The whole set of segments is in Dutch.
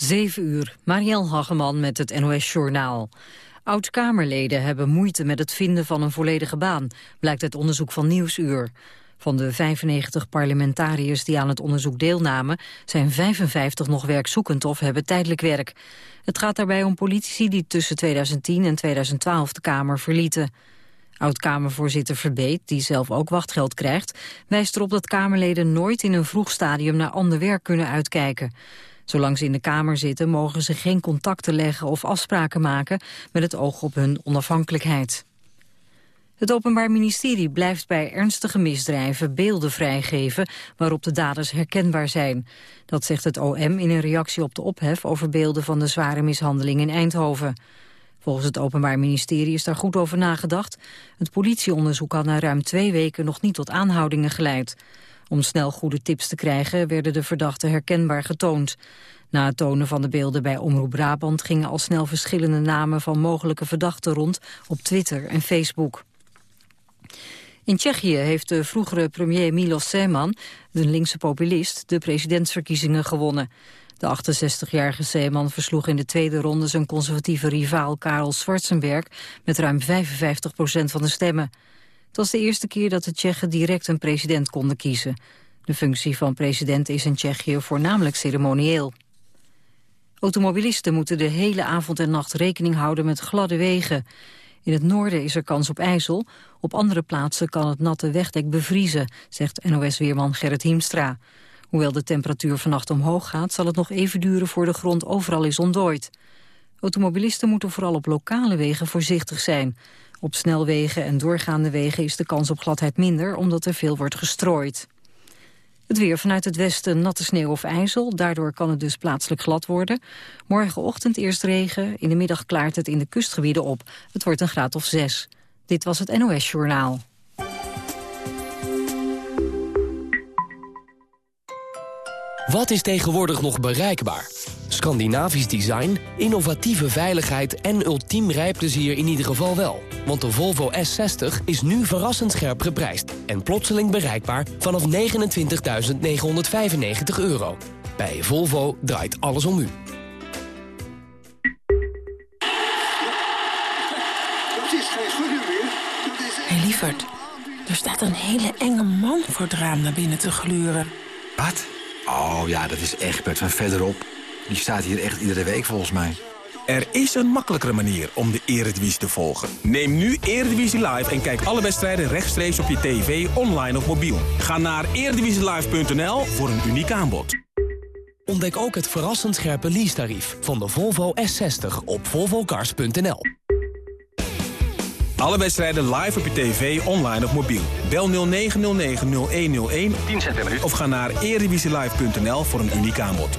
7 uur, Marielle Hageman met het NOS Journaal. Oud-Kamerleden hebben moeite met het vinden van een volledige baan, blijkt uit onderzoek van Nieuwsuur. Van de 95 parlementariërs die aan het onderzoek deelnamen... zijn 55 nog werkzoekend of hebben tijdelijk werk. Het gaat daarbij om politici die tussen 2010 en 2012 de Kamer verlieten. Oud-Kamervoorzitter Verbeet, die zelf ook wachtgeld krijgt... wijst erop dat Kamerleden nooit in een vroeg stadium naar ander werk kunnen uitkijken. Zolang ze in de Kamer zitten mogen ze geen contacten leggen of afspraken maken met het oog op hun onafhankelijkheid. Het Openbaar Ministerie blijft bij ernstige misdrijven beelden vrijgeven waarop de daders herkenbaar zijn. Dat zegt het OM in een reactie op de ophef over beelden van de zware mishandeling in Eindhoven. Volgens het Openbaar Ministerie is daar goed over nagedacht. Het politieonderzoek had na ruim twee weken nog niet tot aanhoudingen geleid. Om snel goede tips te krijgen werden de verdachten herkenbaar getoond. Na het tonen van de beelden bij Omroep Brabant gingen al snel verschillende namen van mogelijke verdachten rond op Twitter en Facebook. In Tsjechië heeft de vroegere premier Milos Zeman, de linkse populist, de presidentsverkiezingen gewonnen. De 68-jarige Zeeman versloeg in de tweede ronde zijn conservatieve rivaal Karel Schwarzenberg met ruim 55 procent van de stemmen. Het was de eerste keer dat de Tsjechen direct een president konden kiezen. De functie van president is in Tsjechië voornamelijk ceremonieel. Automobilisten moeten de hele avond en nacht rekening houden met gladde wegen. In het noorden is er kans op ijzel. Op andere plaatsen kan het natte wegdek bevriezen, zegt NOS-weerman Gerrit Hiemstra. Hoewel de temperatuur vannacht omhoog gaat, zal het nog even duren voor de grond overal is ontdooid. Automobilisten moeten vooral op lokale wegen voorzichtig zijn. Op snelwegen en doorgaande wegen is de kans op gladheid minder, omdat er veel wordt gestrooid. Het weer vanuit het westen natte sneeuw of ijzel. Daardoor kan het dus plaatselijk glad worden. Morgenochtend eerst regen. In de middag klaart het in de kustgebieden op. Het wordt een graad of zes. Dit was het NOS Journaal. Wat is tegenwoordig nog bereikbaar? Scandinavisch design, innovatieve veiligheid en ultiem rijplezier in ieder geval wel. Want de Volvo S60 is nu verrassend scherp geprijsd... en plotseling bereikbaar vanaf 29.995 euro. Bij Volvo draait alles om u. Hé lieverd, er staat een hele enge man voor het raam naar binnen te gluren. Wat? Oh ja, dat is Egbert van verderop. Die staat hier echt iedere week volgens mij. Er is een makkelijkere manier om de Eredivisie te volgen. Neem nu Eredivisie Live en kijk alle wedstrijden rechtstreeks op je tv, online of mobiel. Ga naar eredivisielive.nl voor een uniek aanbod. Ontdek ook het verrassend scherpe leasetarief van de Volvo S60 op volvocars.nil. Alle wedstrijden live op je tv, online of mobiel. Bel 0909-0101 10 cent per minuut. Of ga naar eredivisielive.nl voor een uniek aanbod.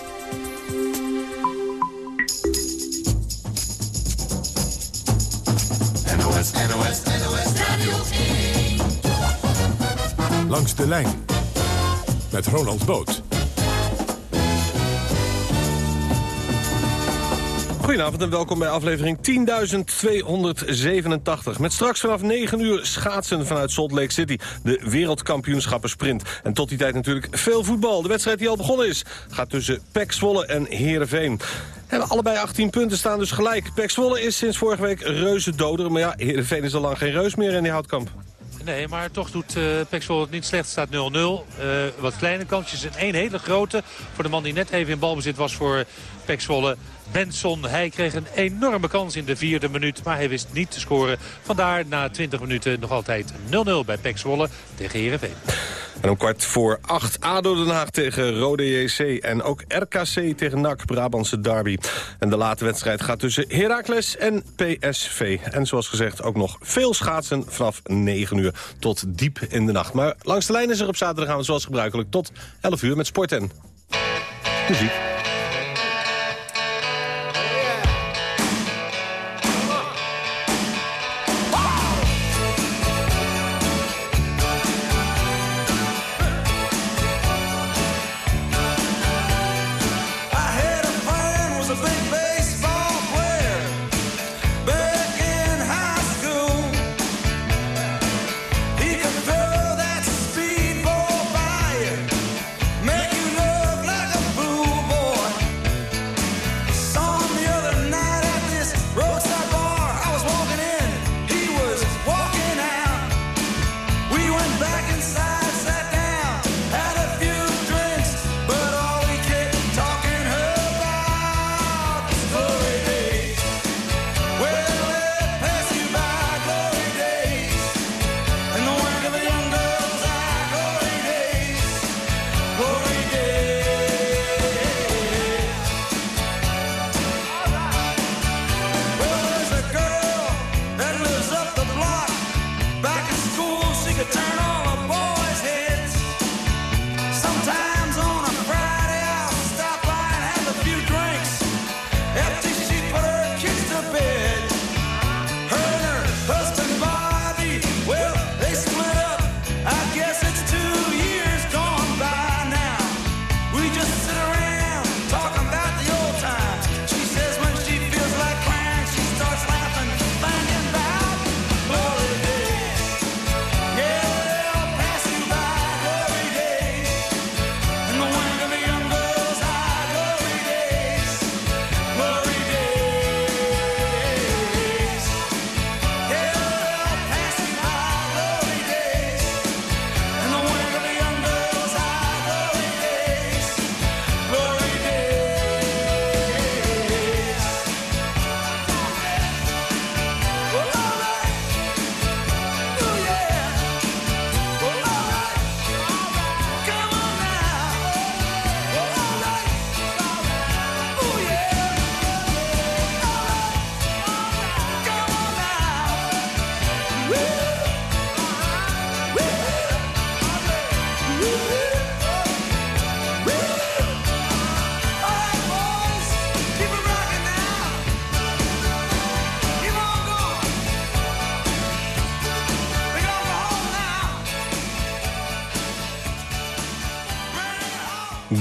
NOS, NOS, NOS Radio 1. Langs de lijn met Ronald Boot. Goedenavond en welkom bij aflevering 10.287. Met straks vanaf 9 uur schaatsen vanuit Salt Lake City. De wereldkampioenschappen sprint. En tot die tijd natuurlijk veel voetbal. De wedstrijd die al begonnen is gaat tussen Pek Zwolle en Heerenveen. Hebben allebei 18 punten staan dus gelijk. Pek Zwolle is sinds vorige week reuze doder. Maar ja, Heerenveen is al lang geen reus meer in die houtkamp. Nee, maar toch doet uh, het niet slecht. Staat 0-0. Uh, wat kleine kansjes en één hele grote. Voor de man die net even in balbezit was voor Pek. Benson, hij kreeg een enorme kans in de vierde minuut. Maar hij wist niet te scoren. Vandaar na 20 minuten nog altijd 0-0 bij Pek tegen Heerenveen. En om kwart voor acht ADO Den Haag tegen Rode JC. En ook RKC tegen NAC, Brabantse derby. En de late wedstrijd gaat tussen Heracles en PSV. En zoals gezegd ook nog veel schaatsen vanaf 9 uur tot diep in de nacht. Maar langs de lijn is er op zaterdagavond zoals gebruikelijk tot 11 uur met sport en muziek.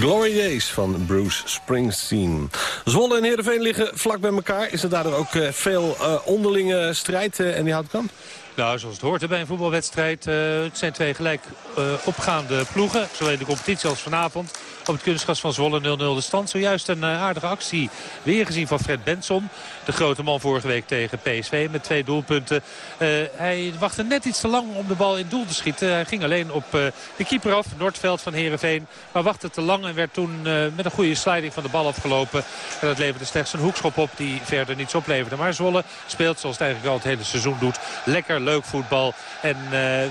Glory Days van Bruce Springsteen. Zwolle en Heerenveen liggen vlak bij elkaar. Is er daardoor ook uh, veel uh, onderlinge strijd en die houtkamp? Nou, zoals het hoort bij een voetbalwedstrijd. het zijn twee gelijk opgaande ploegen. Zowel in de competitie als vanavond op het kunstgras van Zwolle 0-0 de stand. Zojuist een aardige actie weer gezien van Fred Benson. De grote man vorige week tegen PSV met twee doelpunten. Uh, hij wachtte net iets te lang om de bal in doel te schieten. Hij ging alleen op uh, de keeper af, Noordveld van Heerenveen. Maar wachtte te lang en werd toen uh, met een goede sliding van de bal afgelopen. En dat leverde slechts een hoekschop op die verder niets opleverde. Maar Zwolle speelt zoals het eigenlijk al het hele seizoen doet. Lekker, leuk voetbal. En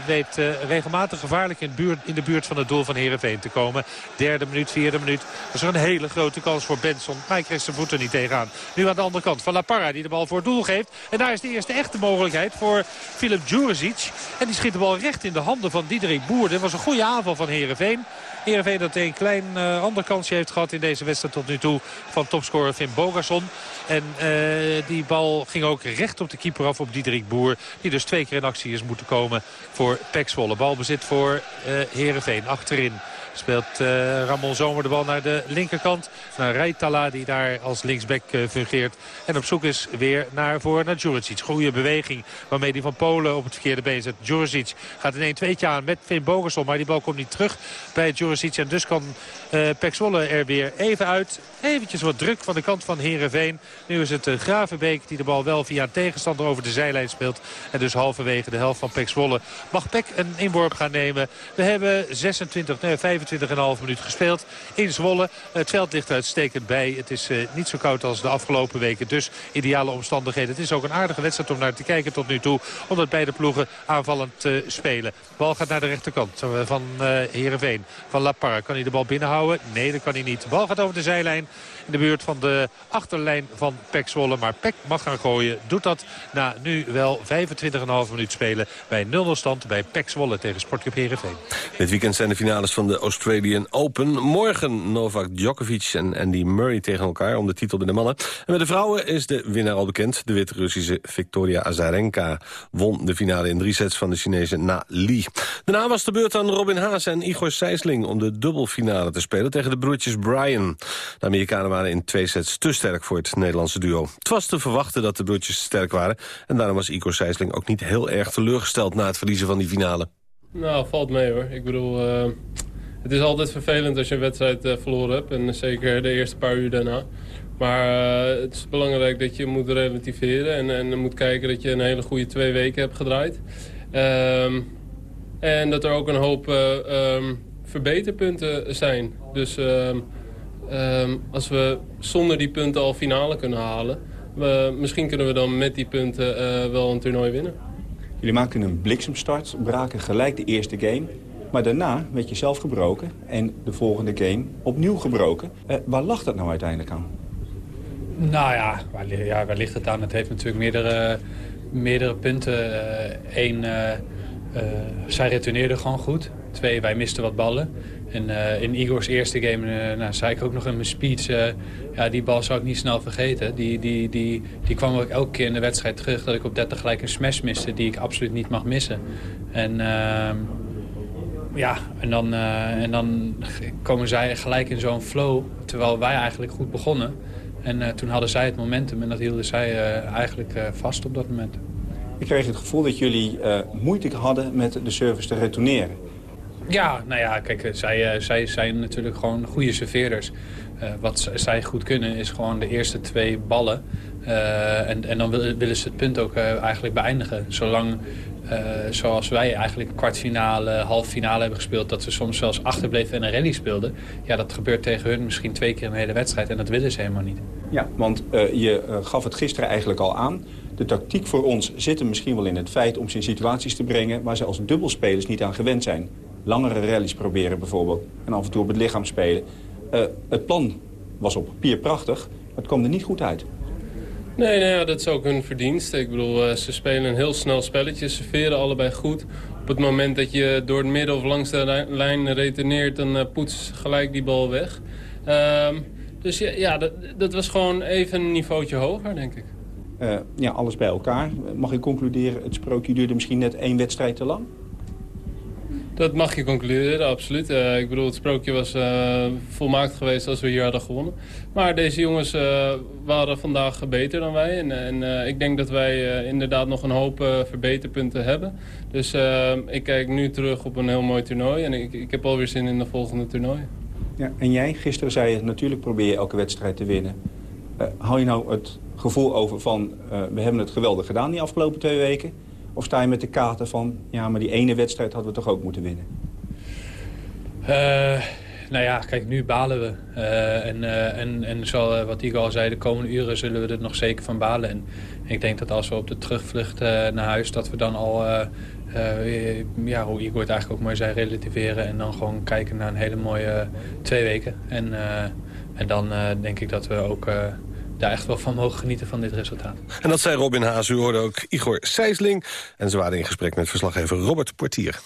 weet regelmatig gevaarlijk in, buurt, in, de buurt van het doel van Heerenveen te komen. Derde minuut, vierde minuut. Dat is een hele grote kans voor Benson. Maar hij kreeg zijn voeten niet tegenaan. Nu aan de andere kant van La Parra die de bal voor doel geeft. En daar is de eerste echte mogelijkheid voor Filip Djuricic. En die schiet de bal recht in de handen van Diederik Boer. Dat was een goede aanval van Heerenveen. Heerenveen dat een klein uh, ander kansje heeft gehad in deze wedstrijd tot nu toe van topscorer Finn Bogason. En uh, die bal ging ook recht op de keeper af op Diederik Boer. Die dus twee keer in actie is moeten komen voor Pek. Balbezit voor uh, Heerenveen achterin. Speelt uh, Ramon Zomer de bal naar de linkerkant. Naar Rijtala die daar als linksback uh, fungeert. En op zoek is weer naar voor naar Djuricic. Goede beweging waarmee die van Polen op het verkeerde been zet. Djuricic gaat een 1-2'tje aan met Finn Bogerson. Maar die bal komt niet terug bij Djuricic. En dus kan uh, Pek Zwolle er weer even uit. Eventjes wat druk van de kant van Herenveen. Nu is het Gravenbeek die de bal wel via een tegenstander over de zijlijn speelt. En dus halverwege de helft van Pek Zwolle mag Pek een inworp gaan nemen. We hebben 26, nee, 25 25,5 minuut gespeeld in Zwolle. Het veld ligt uitstekend bij. Het is uh, niet zo koud als de afgelopen weken. Dus ideale omstandigheden. Het is ook een aardige wedstrijd om naar te kijken tot nu toe. Omdat beide ploegen aanvallend uh, spelen. De bal gaat naar de rechterkant uh, van Heerenveen. Van La Parra. Kan hij de bal binnenhouden? Nee, dat kan hij niet. De bal gaat over de zijlijn in de buurt van de achterlijn van Pek Zwolle. Maar Pek mag gaan gooien. Doet dat na nu wel 25,5 minuut spelen bij 0-0 stand bij Pek Zwolle tegen Sportclub Heerenveen. Dit weekend zijn de finales van de Australian Open. Morgen Novak Djokovic en Andy Murray tegen elkaar om de titel bij de mannen. En bij de vrouwen is de winnaar al bekend. De Wit-Russische Victoria Azarenka won de finale in drie sets van de Chinese Na Li. Daarna was de beurt aan Robin Haas en Igor Sijsling om de dubbelfinale te spelen tegen de broertjes Bryan. De Amerikanen waren in twee sets te sterk voor het Nederlandse duo. Het was te verwachten dat de broertjes sterk waren en daarom was Igor Sijsling ook niet heel erg teleurgesteld na het verliezen van die finale. Nou, valt mee hoor. Ik bedoel, uh, het is altijd vervelend als je een wedstrijd uh, verloren hebt. En zeker de eerste paar uur daarna. Maar uh, het is belangrijk dat je moet relativeren. En, en moet kijken dat je een hele goede twee weken hebt gedraaid. Um, en dat er ook een hoop um, verbeterpunten zijn. Dus um, als we zonder die punten al finale kunnen halen... Misschien kunnen we dan met die punten wel een toernooi winnen. Jullie maken een bliksemstart, braken gelijk de eerste game. Maar daarna werd je zelf gebroken en de volgende game opnieuw gebroken. Uh, waar lag dat nou uiteindelijk aan? Nou ja waar, ja, ligt het aan? Het heeft natuurlijk meerdere, meerdere punten. Eén, uh, uh, zij retourneerde gewoon goed. Twee, wij misten wat ballen. En in Igor's eerste game nou, zei ik ook nog in mijn speech... Ja, die bal zou ik niet snel vergeten. Die, die, die, die kwam ook elke keer in de wedstrijd terug... dat ik op 30 gelijk een smash miste die ik absoluut niet mag missen. En, ehm, ja, en, dan, en dan komen zij gelijk in zo'n flow... terwijl wij eigenlijk goed begonnen. En toen hadden zij het momentum en dat hielden zij eigenlijk vast op dat moment. Ik kreeg het gevoel dat jullie moeite hadden met de service te retourneren. Ja, nou ja, kijk, zij, zij zijn natuurlijk gewoon goede serveerders. Wat zij goed kunnen is gewoon de eerste twee ballen. Uh, en, en dan willen ze het punt ook uh, eigenlijk beëindigen. Zolang, zoals wij eigenlijk kwartfinale, halffinale hebben gespeeld... dat ze soms zelfs achterbleven en een rally speelden. Ja, dat gebeurt tegen hun misschien twee keer de hele wedstrijd. En dat willen ze helemaal niet. Ja, want je gaf het gisteren eigenlijk al aan. De tactiek voor ons zit er misschien wel in het feit om ze in situaties te brengen... waar ze als dubbelspelers niet aan gewend zijn langere rallies proberen bijvoorbeeld. En af en toe op het lichaam spelen. Het plan was op papier prachtig, maar het kwam er niet goed uit. Nee, nee dat is ook hun verdienst. Ik bedoel, uh, ze spelen een heel snel spelletje, ze serveren allebei goed. Op het moment dat je door het midden of langs de lijn returneert... dan uh, poets gelijk die bal weg. Uh, dus ja, dat, dat, was gewoon even een niveautje hoger, denk ik. ja, alles bij elkaar. Mag ik concluderen, het sprookje duurde misschien net één wedstrijd te lang? Dat mag je concluderen, absoluut. Uh, ik bedoel, het sprookje was uh, volmaakt geweest als we hier hadden gewonnen. Maar deze jongens uh, waren vandaag beter dan wij. En, en ik denk dat wij inderdaad nog een hoop verbeterpunten hebben. Dus ik kijk nu terug op een heel mooi toernooi. En ik, ik heb alweer zin in de volgende toernooi. Ja, en jij, gisteren zei je, natuurlijk probeer je elke wedstrijd te winnen. hou je nou het gevoel over van, we hebben het geweldig gedaan die afgelopen twee weken... Of sta je met de kaarten van, ja, maar die ene wedstrijd hadden we toch ook moeten winnen? Uh, nou ja, kijk, nu balen we. Uh, en uh, en, en zoals wat Igor al zei, de komende uren zullen we er nog zeker van balen. En ik denk dat als we op de terugvlucht naar huis, dat we dan al, ja, hoe Igor het eigenlijk ook mooi zei, relativeren. En dan gewoon kijken naar een hele mooie twee weken. En, en dan denk ik dat we ook daar echt wel van mogen genieten van dit resultaat. En dat zei Robin Haas. U hoorde ook Igor Sijsling. En ze waren in gesprek met verslaggever Robert Portier.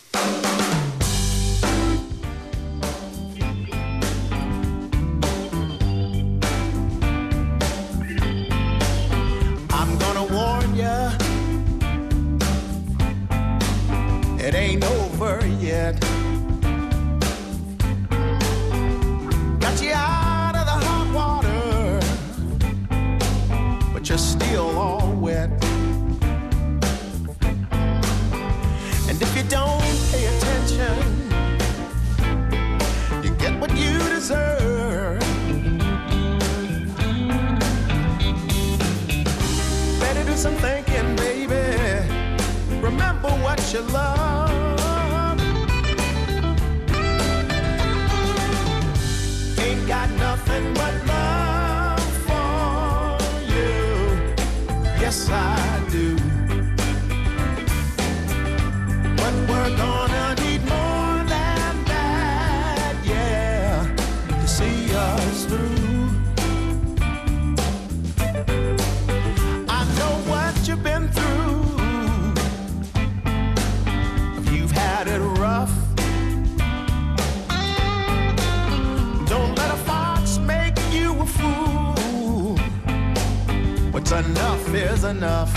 Enough is enough.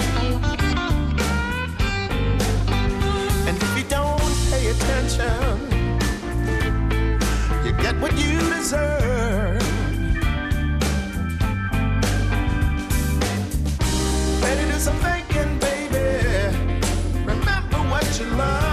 And if you don't pay attention, you get what you deserve. Better do some thinking, baby. Remember what you love.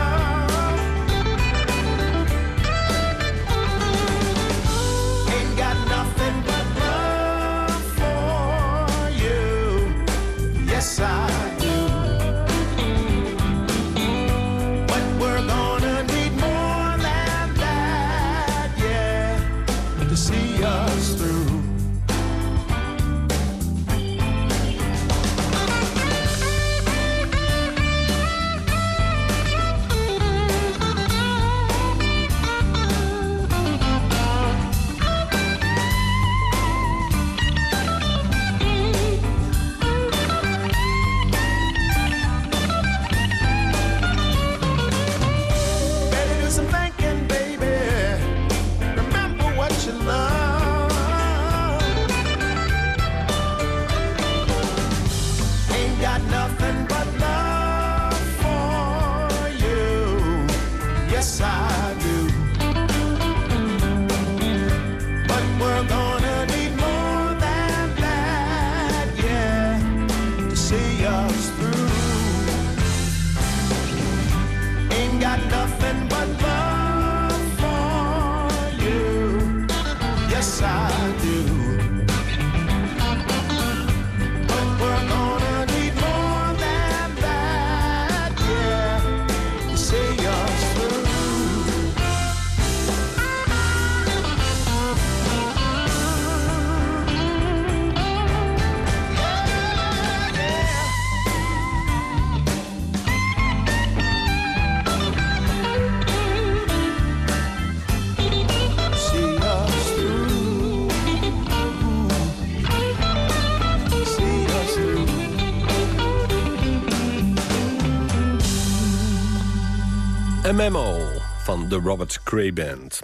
Memo van de Robert Cray Band.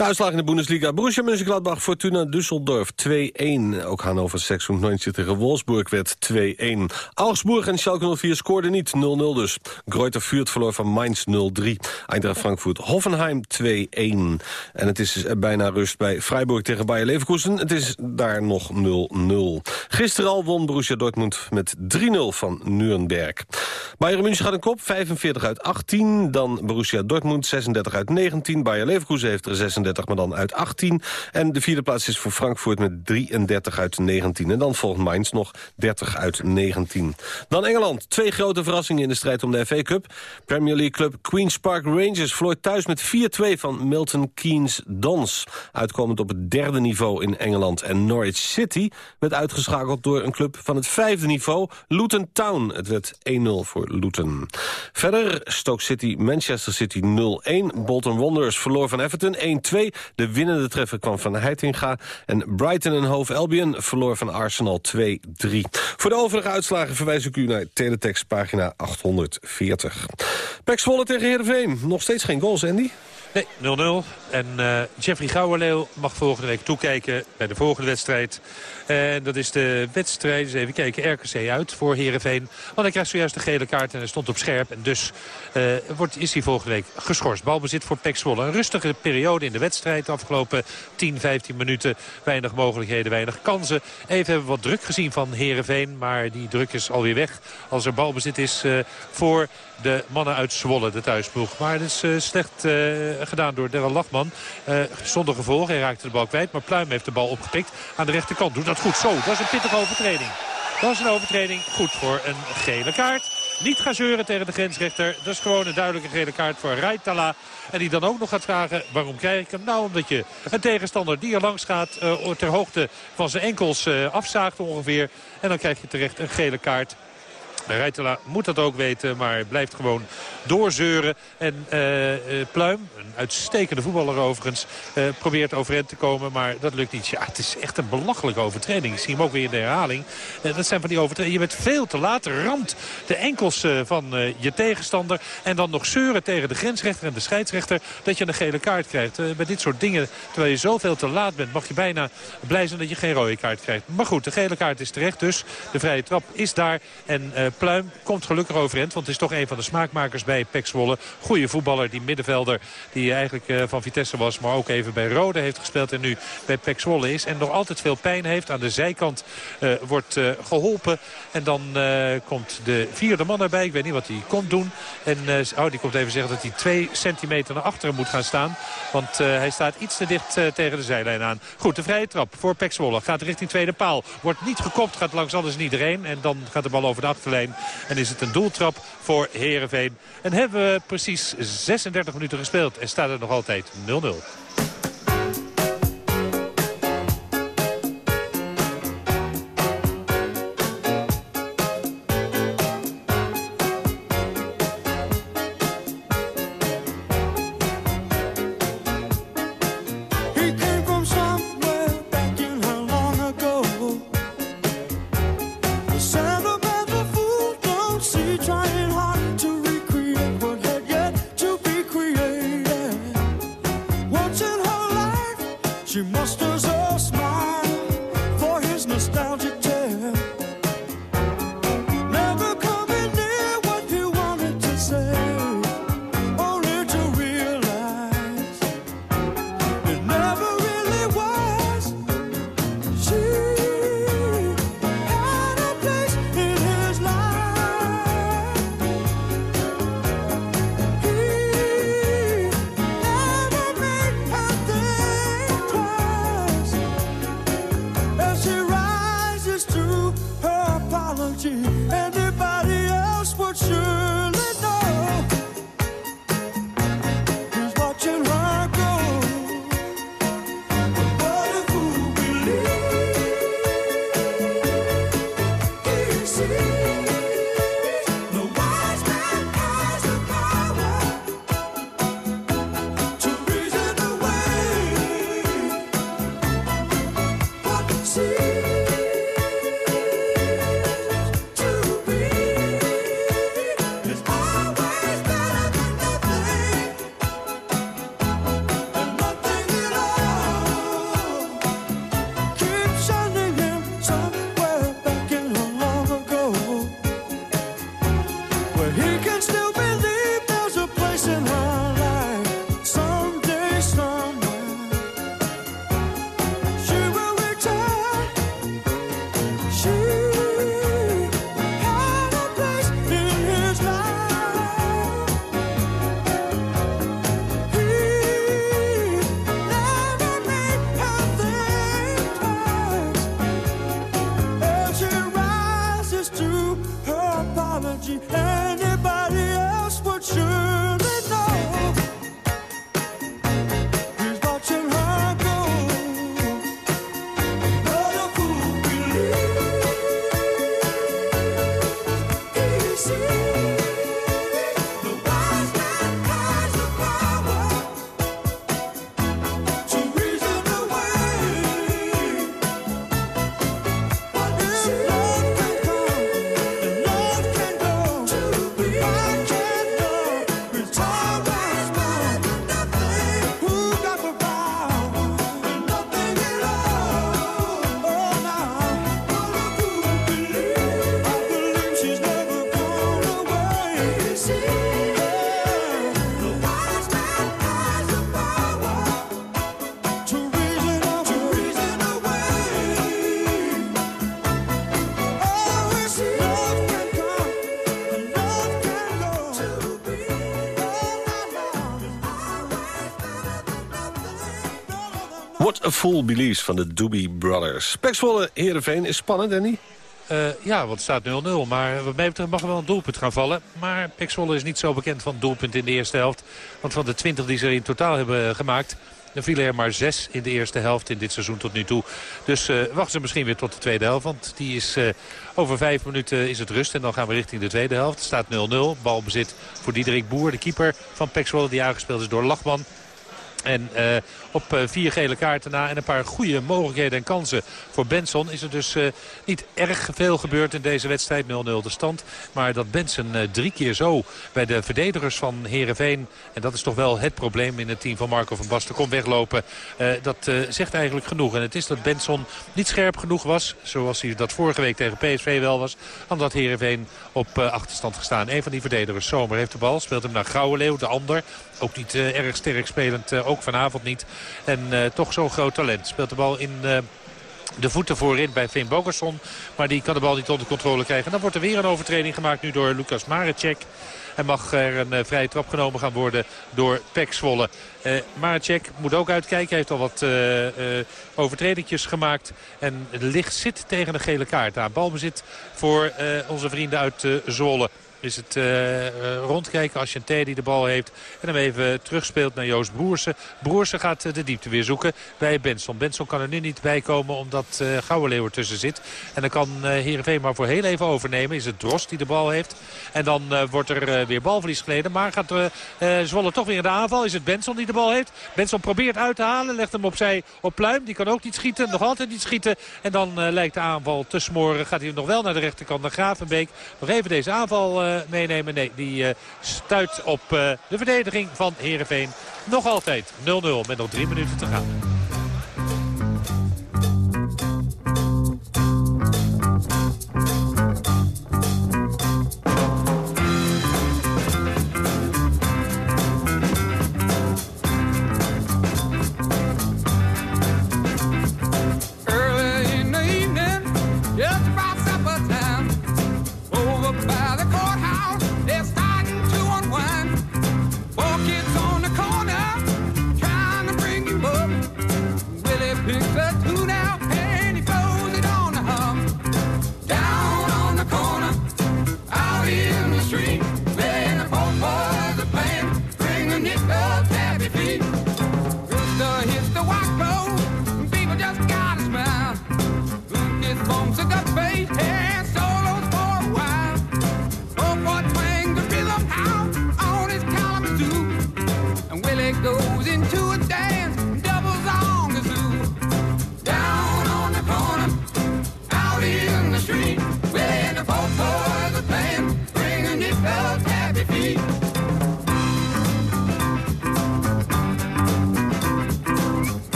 De uitslag in de Bundesliga. Borussia Mönchengladbach, Fortuna Düsseldorf 2-1. Ook Hannover 96 tegen Wolfsburg werd 2-1. Augsburg en Schalke 04 scoorden niet, 0-0 dus. Greuther Fürth verloor van Mainz 0-3. Eindracht Frankfurt Hoffenheim 2-1. En het is bijna rust bij Freiburg tegen Bayer Leverkusen. Het is daar nog 0-0. Gisteren al won Borussia Dortmund met 3-0 van Nuremberg. Bayern München gaat een kop, 45 uit 18. Dan Borussia Dortmund, 36 uit 19. Bayer Leverkusen heeft er 36, maar dan uit 18. En de vierde plaats is voor Frankfurt met 33 uit 19. En dan volgt Mainz nog 30 uit 19. Dan Engeland. Twee grote verrassingen in de strijd om de FA Cup. Premier League club Queen's Park Rangers verloor thuis met 4-2 van Milton Keynes Dons. Uitkomend op het derde niveau in Engeland. En Norwich City werd uitgeschakeld door een club van het vijfde niveau, Luton Town. Het werd 1-0 voor Luton. Verder Stoke City, Manchester City 0-1. Bolton Wanderers verloor van Everton 1-2. De winnende treffer kwam van Heitinga. En Brighton en Hove Albion verloor van Arsenal 2-3. Voor de overige uitslagen verwijs ik u naar teletext pagina 840. Pek Zwolle tegen Heerenveen. Nog steeds geen goals, Andy? Nee, 0-0. En uh, Jeffrey Gouwenleeuw mag volgende week toekijken bij de volgende wedstrijd. En dat is de wedstrijd, dus even kijken, RKC uit voor Heerenveen. Want hij krijgt zojuist de gele kaart en hij stond op scherp. En dus uh, wordt, is hij volgende week geschorst. Balbezit voor Pek. Een rustige periode in de wedstrijd. De afgelopen 10, 15 minuten. Weinig mogelijkheden, weinig kansen. Even hebben we wat druk gezien van Heerenveen. Maar die druk is alweer weg als er balbezit is uh, voor de mannen uit Zwolle, de thuisploeg. Maar het is uh, slecht uh, gedaan door Daryl Lachman. Uh, zonder gevolg, hij raakte de bal kwijt. Maar Pluim heeft de bal opgepikt aan de rechterkant. Doet dat goed. Zo, dat is een pittige overtreding. Dat is een overtreding. Goed voor een gele kaart. Niet gaan zeuren tegen de grensrechter. Dat is gewoon een duidelijke gele kaart voor Rijtala. En die dan ook nog gaat vragen, waarom krijg ik hem? Nou, omdat je een tegenstander die er langs gaat... Ter hoogte van zijn enkels afzaagt ongeveer. En dan krijg je terecht een gele kaart. Rijtela moet dat ook weten, maar blijft gewoon doorzeuren. En uh, uh, Pluim, een uitstekende voetballer overigens, uh, probeert overeind te komen. Maar dat lukt niet. Ja, het is echt een belachelijke overtreding. Ik zie hem ook weer in de herhaling. dat zijn van die overtredingen. Je bent veel te laat, ramt de enkels van je tegenstander. En dan nog zeuren tegen de grensrechter en de scheidsrechter dat je een gele kaart krijgt. bij dit soort dingen, terwijl je zoveel te laat bent, mag je bijna blij zijn dat je geen rode kaart krijgt. Maar goed, de gele kaart is terecht. Dus de vrije trap is daar. En Pluim komt gelukkig overeind. Want het is toch een van de smaakmakers bij Pek Zwolle. Goede voetballer, die middenvelder die eigenlijk uh, van Vitesse was. Maar ook even bij Rode heeft gespeeld en nu bij Pek Zwolle is. En nog altijd veel pijn heeft. Aan de zijkant uh, wordt uh, geholpen. En dan komt de vierde man erbij. Ik weet niet wat hij komt doen. En oh, die komt even zeggen dat hij twee centimeter naar achteren moet gaan staan. Want hij staat iets te dicht tegen de zijlijn aan. Goed, de vrije trap voor Pek Zwolle. Gaat richting tweede paal. Wordt niet gekopt, gaat langs alles niet iedereen. En dan gaat de bal over de achterlijn. En is het een doeltrap voor Heerenveen. En hebben we precies 36 minuten gespeeld. En staat er nog altijd 0-0. Fool Believes van de Doobie Brothers. Pek Zwolle, Heerenveen is spannend, Danny? Eh, ja, want het staat 0-0. Maar wat mij betreft mag er wel een doelpunt gaan vallen. Maar Pek is niet zo bekend van doelpunt in de eerste helft. Want van de 20 die ze in totaal hebben gemaakt... er vielen er maar zes in de eerste helft in dit seizoen tot nu toe. Dus eh, wachten ze misschien weer tot de tweede helft. Want die is, eh, over vijf minuten is het rust. En dan gaan we richting de tweede helft. Staat 0-0. Balbezit voor Diederik Boer, de keeper van Pek Zwolle... die aangespeeld is door Lachman. En eh, op eh, vier gele kaarten na en een paar goede mogelijkheden en kansen voor Benson... is er dus eh, niet erg veel gebeurd in deze wedstrijd. 0-0 de stand. Maar dat Benson drie keer zo bij de verdedigers van Herenveen en dat is toch wel het probleem in het team van Marco van Basten... kon weglopen. dat zegt eigenlijk genoeg. En het is dat Benson niet scherp genoeg was... zoals hij dat vorige week tegen PSV wel was... omdat Herenveen op achterstand gestaan. Een van die verdedigers, Zomer, heeft de bal. Speelt hem naar Grauweleeuw, de ander. Ook niet erg sterk spelend, ook vanavond niet. En eh, toch zo'n groot talent. Speelt de bal in... eh, de voeten voorin bij Finn Bogerson. Maar die kan de bal niet onder controle krijgen. En dan wordt er weer een overtreding gemaakt nu door Lucas Maracek. En mag er een eh, vrije trap genomen gaan worden door Pek Zwolle. Maracek moet ook uitkijken. Hij heeft al wat eh overtredingjes gemaakt. En het licht zit tegen een gele kaart aan. Balbezit voor onze vrienden uit Zwolle. Is het eh, eh, rondkijken als Chanté die de bal heeft. En hem even terugspeelt naar Joost Broersen. Broersen gaat eh, de diepte weer zoeken bij Benson. Benson kan er nu niet bij komen omdat uh, ertussen zit. En dan kan uh, Heerenveen maar voor heel even overnemen. Is het Drost die de bal heeft. En dan wordt er weer balverlies geleden. Maar gaat Zwolle toch weer in de aanval. Is het Benson die de bal heeft. Benson probeert uit te halen. Legt hem opzij op Pluim. Die kan ook niet schieten. Nog altijd niet schieten. En dan lijkt de aanval te smoren. Gaat hij nog wel naar de rechterkant naar Gravenbeek. Nog even deze aanval meenemen. Nee, die uh, stuit op uh, de verdediging van Heerenveen. Nog altijd 0-0 met nog drie minuten te gaan.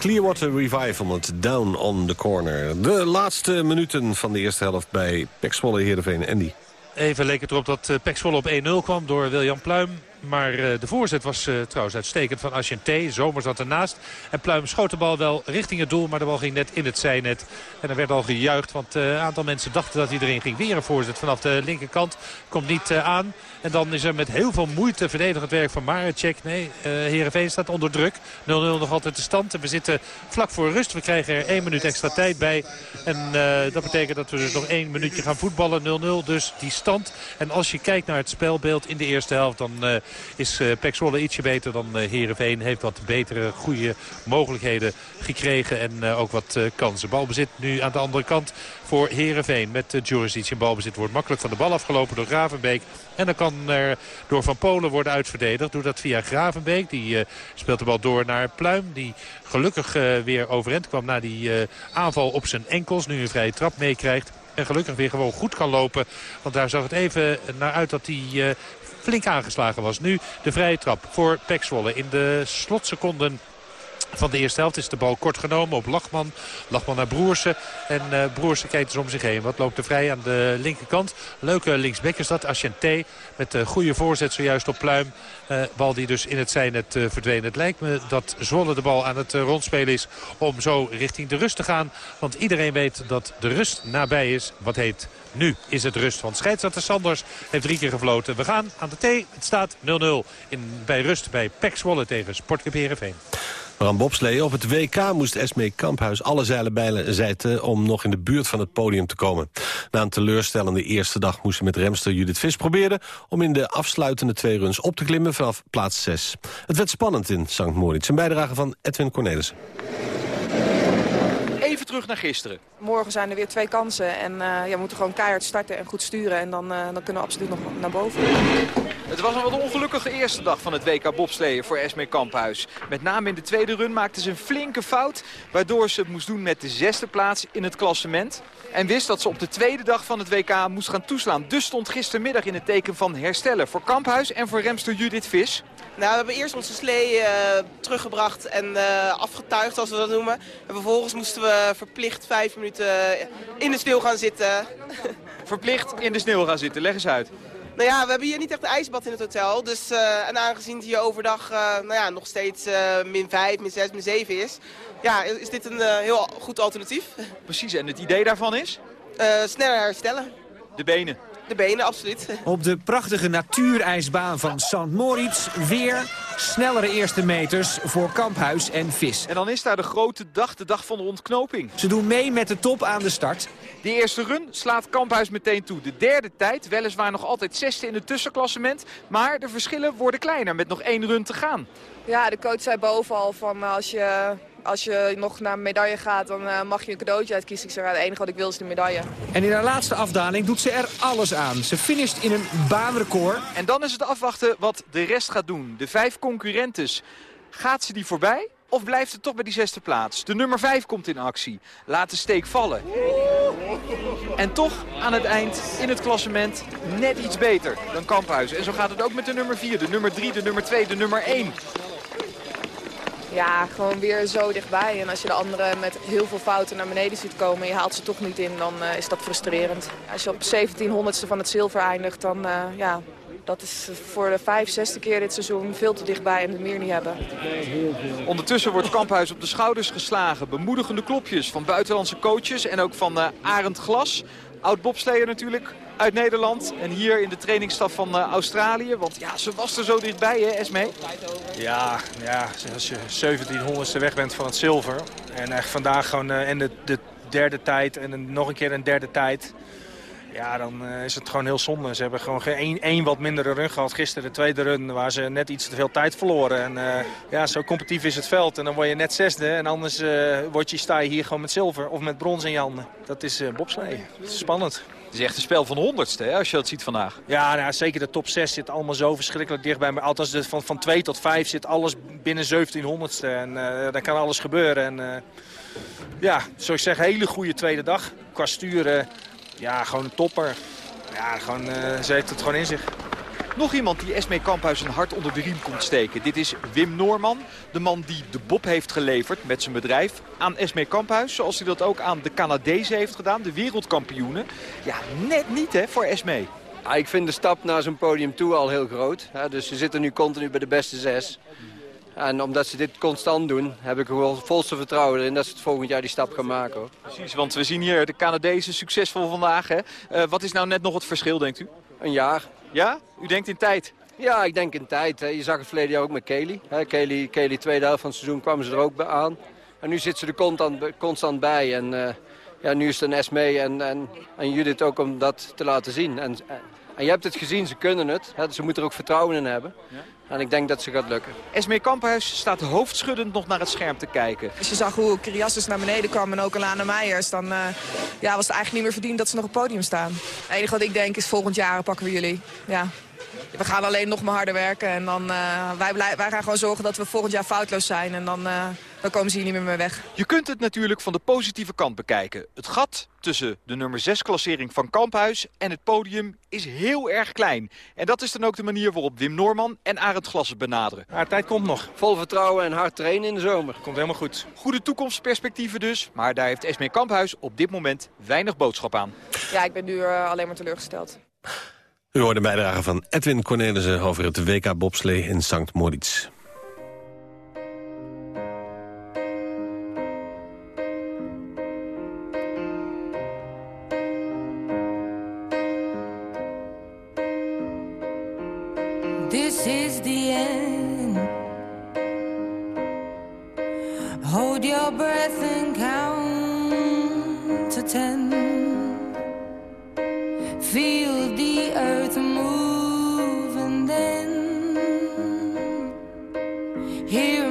Clearwater Revival met Down on the Corner. De laatste minuten van de eerste helft bij Pek Zwolle Heerenveen. Andy. Even leek het erop dat uh, Pek Zwolle op 1-0 kwam door William Pluim. Maar uh, de voorzet was uh, trouwens uitstekend van Aschente. Zomer zat ernaast. En Pluim schoot de bal wel richting het doel. Maar de bal ging net in het zijnet. En er werd al gejuicht. Want een aantal mensen dachten dat erin ging. Weer een voorzet vanaf de linkerkant. Komt niet aan. En dan is er met heel veel moeite verdedigend werk van Maracek. Nee, Heerenveen staat onder druk. 0-0 nog altijd de stand. En we zitten vlak voor rust. We krijgen er één minuut extra tijd bij. En dat betekent dat we dus nog één minuutje gaan voetballen. 0-0 dus die stand. En als je kijkt naar het spelbeeld in de eerste helft... dan is uh, Pek Zwolle ietsje beter dan uh, Heerenveen. Heeft wat betere, goede mogelijkheden gekregen. En uh, ook wat kansen. Balbezit nu aan de andere kant voor Heerenveen. Met uh, Juricic in balbezit wordt makkelijk van de bal afgelopen door Gravenbeek. En dan kan er door Van Polen worden uitverdedigd. Doe dat via Gravenbeek. Die speelt de bal door naar Pluim. Die gelukkig weer overend kwam na die aanval op zijn enkels. Nu een vrije trap meekrijgt. En gelukkig weer gewoon goed kan lopen. Want daar zag het even naar uit dat hij flink aangeslagen was. Nu de vrije trap voor Pek in de slotseconden van de eerste helft is de bal kort genomen op Lachman. Lachman naar Broersen. En uh, Broersen kijkt dus om zich heen. Wat loopt er vrij aan de linkerkant. Leuke linksback is dat. Asciente met uh, goede voorzet zojuist op Pluim. Uh, bal die dus in het zijnet uh, verdween. Het lijkt me dat Zwolle de bal aan het rondspelen is om zo richting de rust te gaan. Want iedereen weet dat de rust nabij is. Wat heet nu is het rust. Want scheidsrechter Sanders heeft drie keer gefloten. We gaan aan de thee. Het staat 0-0 bij rust bij Pek Zwolle tegen Sportclub Heerenveen. Ram Bobslee. Op het WK moest Esmee Kamphuis alle zeilen bijzetten om nog in de buurt van het podium te komen. Na een teleurstellende eerste dag moest ze met remster Judith Vis proberen om in de afsluitende twee runs op te klimmen vanaf plaats 6. Het werd spannend in St. Moritz. Een bijdrage van Edwin Cornelissen. Terug naar gisteren. Morgen zijn er weer twee kansen en uh, ja, we moeten gewoon keihard starten en goed sturen. En dan, uh, dan kunnen we absoluut nog naar boven. Het was een wat ongelukkige eerste dag van het WK bobsleeën voor Esme Kamphuis. Met name in de tweede run maakte ze een flinke fout... waardoor ze het moest doen met de zesde plaats in het klassement. En wist dat ze op de tweede dag van het WK moest gaan toeslaan. Dus stond gistermiddag in het teken van herstellen voor Kamphuis en voor remster Judith Vis. Nou, we hebben eerst onze slee uh, teruggebracht en uh, afgetuigd, zoals we dat noemen. En vervolgens moesten we verplicht vijf minuten in de sneeuw gaan zitten. Verplicht in de sneeuw gaan zitten, leg eens uit. Nou ja, we hebben hier niet echt een ijsbad in het hotel. Dus, uh, en aangezien het hier overdag uh, nou ja, nog steeds uh, min 5, min 6, min 7 is... Ja, is dit een heel goed alternatief. Precies, en het idee daarvan is? sneller herstellen. De benen. De benen, absoluut. Op de prachtige natuurijsbaan van St. Moritz weer snellere eerste meters voor Kamphuis en Vis. En dan is daar de grote dag, de dag van de ontknoping. Ze doen mee met de top aan de start. Die eerste run slaat Kamphuis meteen toe. De derde tijd, weliswaar nog altijd zesde in het tussenklassement. Maar de verschillen worden kleiner met nog één run te gaan. Ja, de coach zei boven al van als je als je nog naar een medaille gaat, dan uh, mag je een cadeautje uitkiezen. Ik zeg, ja, het enige wat ik wil is de medaille. En in haar laatste afdaling doet ze er alles aan. Ze finisht in een baanrecord. En dan is het afwachten wat de rest gaat doen. De vijf concurrentes. Gaat ze die voorbij? Of blijft het toch bij die zesde plaats? De nummer 5 komt in actie. Laat de steek vallen. En toch aan het eind in het klassement net iets beter dan Kamphuis. En zo gaat het ook met de nummer 4, de nummer 3, de nummer 2, de nummer 1 ja, gewoon weer zo dichtbij. En als je de anderen met heel veel fouten naar beneden ziet komen en je haalt ze toch niet in, dan uh, is dat frustrerend. Als je op 1700ste van het zilver eindigt, dan uh, ja, dat is voor de vijf, zesde keer dit seizoen veel te dichtbij en het meer niet hebben. Ondertussen wordt Kamphuis op de schouders geslagen. Bemoedigende klopjes van buitenlandse coaches en ook van uh, Arend Glas. Oud-bobsleer natuurlijk uit Nederland. En hier in de trainingsstaf van uh, Australië. Want ja, ze was er zo dichtbij, hè, Esme? Ja, ja, als je 1700ste weg bent van het zilver. En echt vandaag gewoon uh, en de, de derde tijd en nog een keer een derde tijd. Ja, dan uh, is het gewoon heel zonde. Ze hebben gewoon geen één, wat mindere run gehad. Gisteren de tweede run waar ze net iets te veel tijd verloren. En ja, zo competitief is het veld. En dan word je net zesde. En anders word je, sta je hier gewoon met zilver of met brons in je handen. Dat is bobslee. Spannend. Het is echt een spel van honderdste, hè, als je dat ziet vandaag. Ja, nou, zeker de top 6 zit allemaal zo verschrikkelijk dichtbij. Maar althans, van, van 2 tot 5 zit alles binnen 1700ste. En uh, dan kan alles gebeuren. En uh, ja, zoals ik zeg, hele goede tweede dag. Qua sturen, ja, gewoon een topper. Ja, gewoon, uh, ze heeft het gewoon in zich. Nog iemand die Esmee Kamphuis een hart onder de riem komt steken. Dit is Wim Noorman, de man die de Bob heeft geleverd met zijn bedrijf aan Esmee Kamphuis. Zoals hij dat ook aan de Canadezen heeft gedaan, de wereldkampioenen. Ja, net niet hè, voor Esmee. Ah, ik vind de stap naar zo'n podium toe al heel groot. Dus ze zitten nu continu bij de beste zes. En omdat ze dit constant doen, heb ik gewoon volste vertrouwen erin dat ze het volgend jaar die stap gaan maken. Hoor. Precies, want we zien hier de Canadezen succesvol vandaag. Hè? Eh, wat is nou net nog het verschil, denkt u? Een jaar. Ja? U denkt in tijd? Ja, ik denk in tijd. Je zag het verleden jaar ook met Kelly. Hè. Kelly, Kelly, tweede helft van het seizoen kwamen ze er ook bij aan. En nu zit ze er constant, constant bij. En eh, ja, nu is het een Esmee en, en, en Judith ook om dat te laten zien. En, en je hebt het gezien, ze kunnen het. Hè. Ze moeten er ook vertrouwen in hebben. En ik denk dat ze gaat lukken. Esmee Kamphuis staat hoofdschuddend nog naar het scherm te kijken. Als je zag hoe Kiriassus naar beneden kwam en ook Alana Meijers... dan eh, ja, was het eigenlijk niet meer verdiend dat ze nog op het podium staan. Het enige wat ik denk is volgend jaar pakken we jullie. Ja. We gaan alleen nog maar harder werken. En dan, eh, wij, blij- wij gaan gewoon zorgen dat we volgend jaar foutloos zijn. En dan, eh, dan komen ze hier niet meer mee weg. Je kunt het natuurlijk van de positieve kant bekijken. Het gat tussen de nummer 6 klassering van Kamphuis en het podium is heel erg klein. En dat is dan ook de manier waarop Wim Noorman en Arend Glas het benaderen. Haar tijd komt nog. Vol vertrouwen en hard trainen in de zomer. Komt helemaal goed. Goede toekomstperspectieven dus, maar daar heeft Esmee Kamphuis op dit moment weinig boodschap aan. Ja, ik ben nu eh, alleen maar teleurgesteld. U hoort een bijdrage van Edwin Cornelissen over het WK bobslee in St. Moritz. This is the end. Hold your breath and count to ten. Here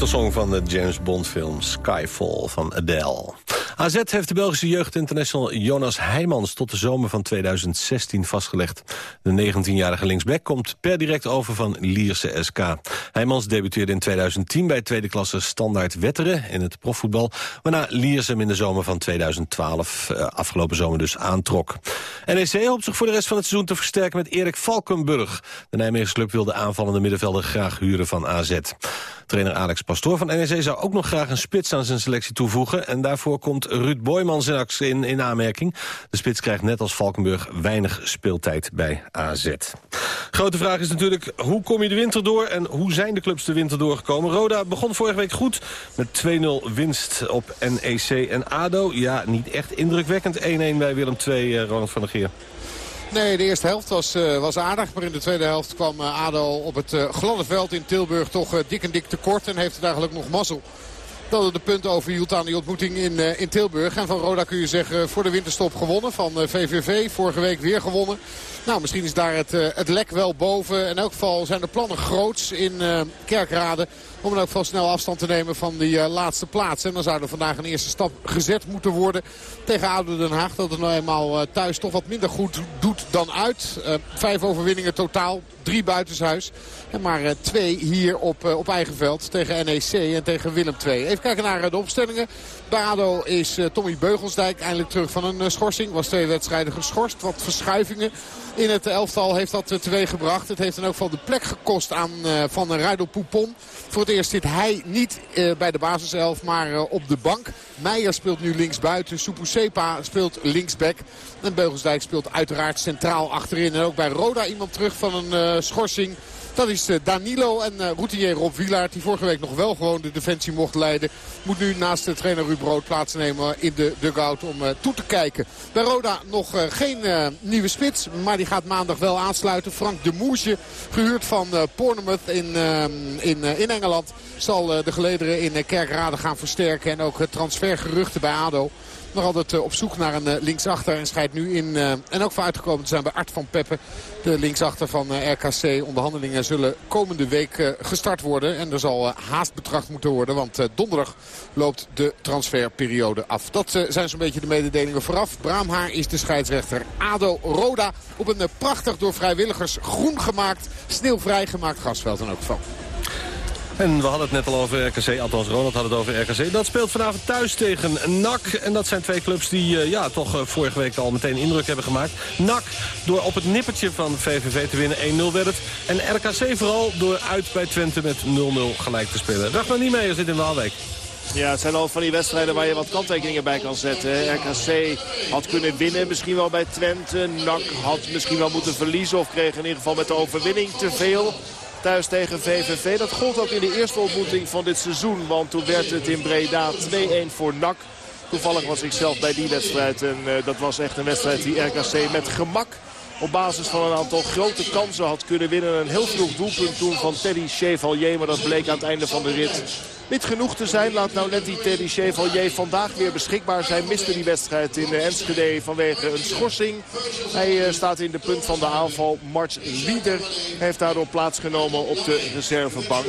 Titelsong van de James Bond film Skyfall van Adele. AZ heeft de Belgische jeugdinternational Jonas Heijmans tot de zomer van 2016 vastgelegd. De 19-jarige linksback komt per direct over van Lierse SK. Heijmans debuteerde in 2010 bij tweede klasse Standaard Wetteren in het profvoetbal, waarna Lierse hem in de zomer van 2012, eh, afgelopen zomer dus, aantrok. NEC hoopt zich voor de rest van het seizoen te versterken met Erik Valkenburg. De Nijmeegse club wil de aanvallende middenvelder graag huren van AZ. Trainer Alex Pastoor van NEC zou ook nog graag een spits aan zijn selectie toevoegen. En daarvoor komt Ruud Boymans in, in aanmerking. De spits krijgt net als Valkenburg weinig speeltijd bij AZ. Grote vraag is natuurlijk, hoe kom je de winter door en hoe zijn de clubs de winter doorgekomen? Roda begon vorige week goed met 2-0 winst op NEC en ADO. Ja, niet echt indrukwekkend. 1-1 bij Willem II, eh, Ronald van der Geer. Nee, de eerste helft was, eh, was aardig. Maar in de tweede helft kwam eh, ADO op het gladde veld in Tilburg toch dik en dik tekort. En heeft het eigenlijk nog mazzel. Dat het de punten overhield aan die ontmoeting in, in Tilburg. En van Roda kun je zeggen voor de winterstop gewonnen. Van VVV vorige week weer gewonnen. Nou, misschien is daar het, eh, het lek wel boven. In elk geval zijn de plannen groots in eh, Kerkrade. Om in elk geval snel afstand te nemen van die eh, laatste plaats. En dan zou er vandaag een eerste stap gezet moeten worden tegen ADO Den Haag. Dat het nou eenmaal thuis toch wat minder goed doet dan uit. Vijf overwinningen totaal. Drie buitenshuis. En maar twee hier op, op eigen veld tegen NEC en tegen Willem II. Even kijken naar de opstellingen. Bij ADO is eh, Tommy Beugelsdijk eindelijk terug van een eh, schorsing. Was twee wedstrijden geschorst. Wat verschuivingen in het elftal heeft dat eh, teweeggebracht. Het heeft in elk geval de plek gekost aan Van Rijdel Poupon. Voor het eerst zit hij niet bij de basiself, maar op de bank. Meijer speelt nu linksbuiten. Supusepa speelt linksback. En Beugelsdijk speelt uiteraard centraal achterin. En ook bij Roda iemand terug van een schorsing. Dat is eh, Danilo en uh, routinier Rob Wielaert, die vorige week nog wel gewoon de defensie mocht leiden. Moet nu naast de trainer Ruud plaatsnemen in de dugout om uh, toe te kijken. Bij Roda nog geen nieuwe spits, maar die gaat maandag wel aansluiten. Frank de Moesje, gehuurd van Bournemouth in, in, in Engeland, zal de gelederen in Kerkrade gaan versterken. En ook transfergeruchten bij ADO nog altijd op zoek naar een linksachter. En schijnt nu in, uh, en ook vooruitgekomen te zijn bij Art van Peppe. De linksachter van RKC. Onderhandelingen zullen komende week gestart worden. En er zal haast betracht moeten worden. Want donderdag loopt de transferperiode af. Dat zijn zo'n beetje de mededelingen vooraf. Braamhaar is de scheidsrechter. ADO Roda op een prachtig door vrijwilligers groen gemaakt, sneeuwvrij gemaakt grasveld en ook van. En we hadden het net al over RKC, althans Ronald had het over RKC. Dat speelt vanavond thuis tegen NAC. En dat zijn twee clubs die uh, ja, toch uh, vorige week al meteen indruk hebben gemaakt. NAC door op het nippertje van VVV te winnen, 1-0 werd het. En RKC vooral door uit bij Twente met 0-0 gelijk te spelen. Dag maar niet mee, als dit in Waalwijk. Ja, het zijn al van die wedstrijden waar je wat kanttekeningen bij kan zetten. RKC had kunnen winnen, misschien wel bij Twente. NAC had misschien wel moeten verliezen of kreeg in ieder geval met de overwinning te veel thuis tegen VVV. Dat gold ook in de eerste ontmoeting van dit seizoen. Want toen werd het in Breda 2-1 voor NAC. Toevallig was ik zelf bij die wedstrijd. En uh, dat was echt een wedstrijd die RKC met gemak op basis van een aantal grote kansen had kunnen winnen. Een heel vroeg doelpunt toen van Teddy Chevalier. Maar dat bleek aan het einde van de rit niet genoeg te zijn. Laat nou net die Teddy Chevalier vandaag weer beschikbaar zijn. Miste die wedstrijd in Enschede vanwege een schorsing. Hij uh, staat in de punt van de aanval. March Lieder heeft daardoor plaatsgenomen op de reservebank.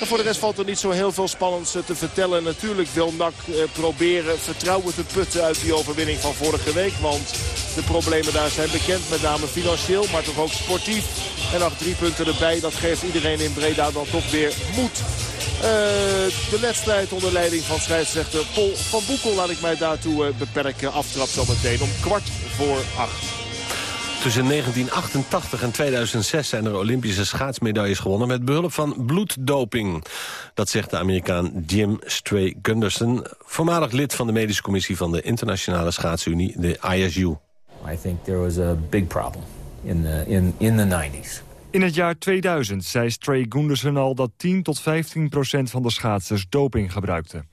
Voor de rest valt er niet zo heel veel spannends te vertellen. Natuurlijk wil NAC uh, proberen vertrouwen te putten uit die overwinning van vorige week. Want de problemen daar zijn bekend. Met name financieel, maar toch ook sportief. En nog drie punten erbij. Dat geeft iedereen in Breda dan toch weer moed. Uh, de wedstrijd onder leiding van scheidsrechter Paul van Boekel laat ik mij daartoe uh, beperken. Aftrap zometeen om kwart voor acht. Tussen 1988 en 2006 zijn er Olympische schaatsmedailles gewonnen... met behulp van bloeddoping. Dat zegt de Amerikaan Jim Stray Gunderson... voormalig lid van de medische commissie van de Internationale Schaatsunie, de ISU. I think there was a big problem in the, in, in the 90s. In het jaar 2000 zei Stray Gunderson al dat 10 tot 15 procent van de schaatsers doping gebruikten.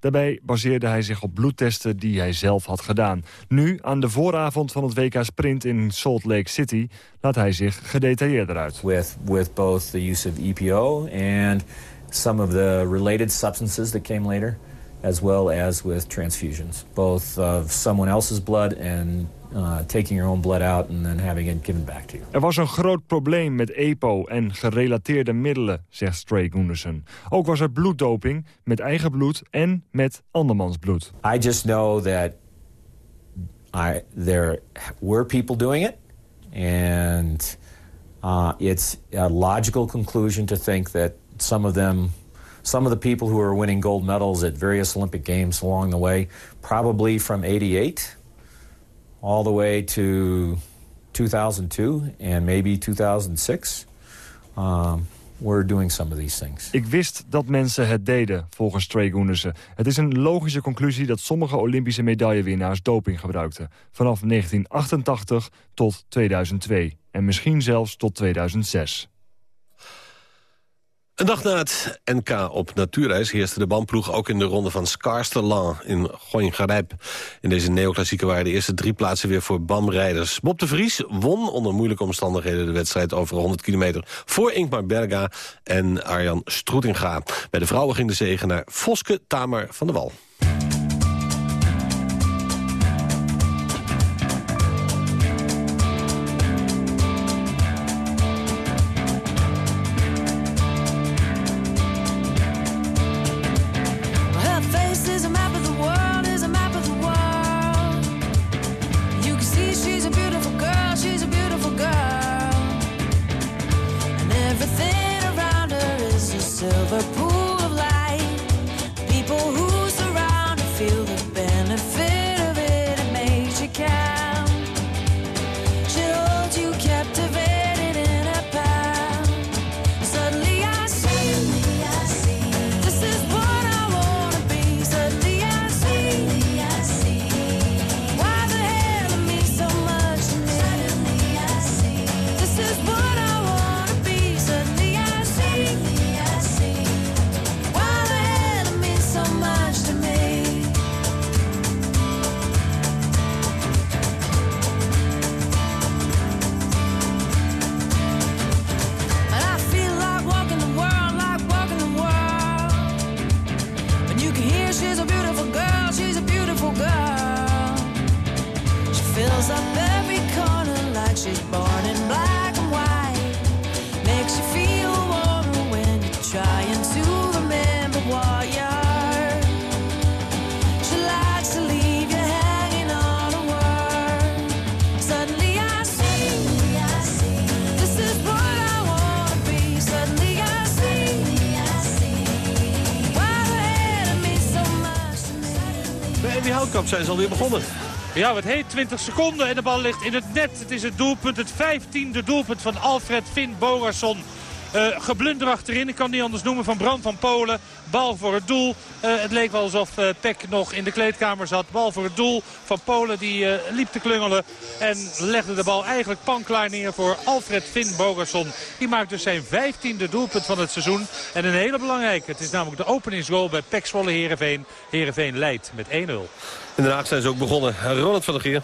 Daarbij baseerde hij zich op bloedtesten die hij zelf had gedaan. Nu, aan de vooravond van het WK Sprint in Salt Lake City... laat hij zich gedetailleerder uit. With, with both the use of EPO and some of the related substances that came later... as well as with transfusions, both of someone else's blood and uh, taking your own blood out and then having it given back to you. Er was een groot probleem met EPO en gerelateerde middelen, zegt Stray Gunderson. Ook was er bloeddoping met eigen bloed en met andermans bloed. I just know that I, there were people doing it, and uh, it's a logical conclusion to think that some of them, some of the people who are winning gold medals at various Olympic Games along the way, probably from 88 all the way to 2002 and maybe 2006, um, were doing some of these things. Ik wist dat mensen het deden, volgens Stray Gundersen. Het is een logische conclusie dat sommige Olympische medaillewinnaars doping gebruikten. Vanaf 1988 tot 2002. En misschien zelfs tot 2006. Een dag na het NK op natuurreis heerste de bandploeg ook in de ronde van Scarstelan in Goingarijp. In deze neoclassieke waren de eerste drie plaatsen weer voor BAM-rijders. Bob de Vries won onder moeilijke omstandigheden de wedstrijd over 100 kilometer voor Ingmar Berga en Arjan Stroetinga. Bij de vrouwen ging de zegen naar Voske Tamer van de Wal. Ja, wat heet 20 seconden en de bal ligt in het net. Het is het doelpunt, het vijftiende doelpunt van Alfred Finn Bogason. Eh geblunder achterin, ik kan niet anders noemen, van Bram van Polen. Bal voor het doel. Eh, het leek wel alsof eh, Peck nog in de kleedkamer zat. Bal voor het doel van Polen, die liep te klungelen. En legde de bal eigenlijk panklaar neer voor Alfred Finn Bogason. Die maakt dus zijn vijftiende doelpunt van het seizoen. En een hele belangrijke. Het is namelijk de openingsgoal bij Peck Zwolle Heerenveen. Heerenveen leidt met 1-0. In Den Haag zijn ze ook begonnen. Ronald van der Geer.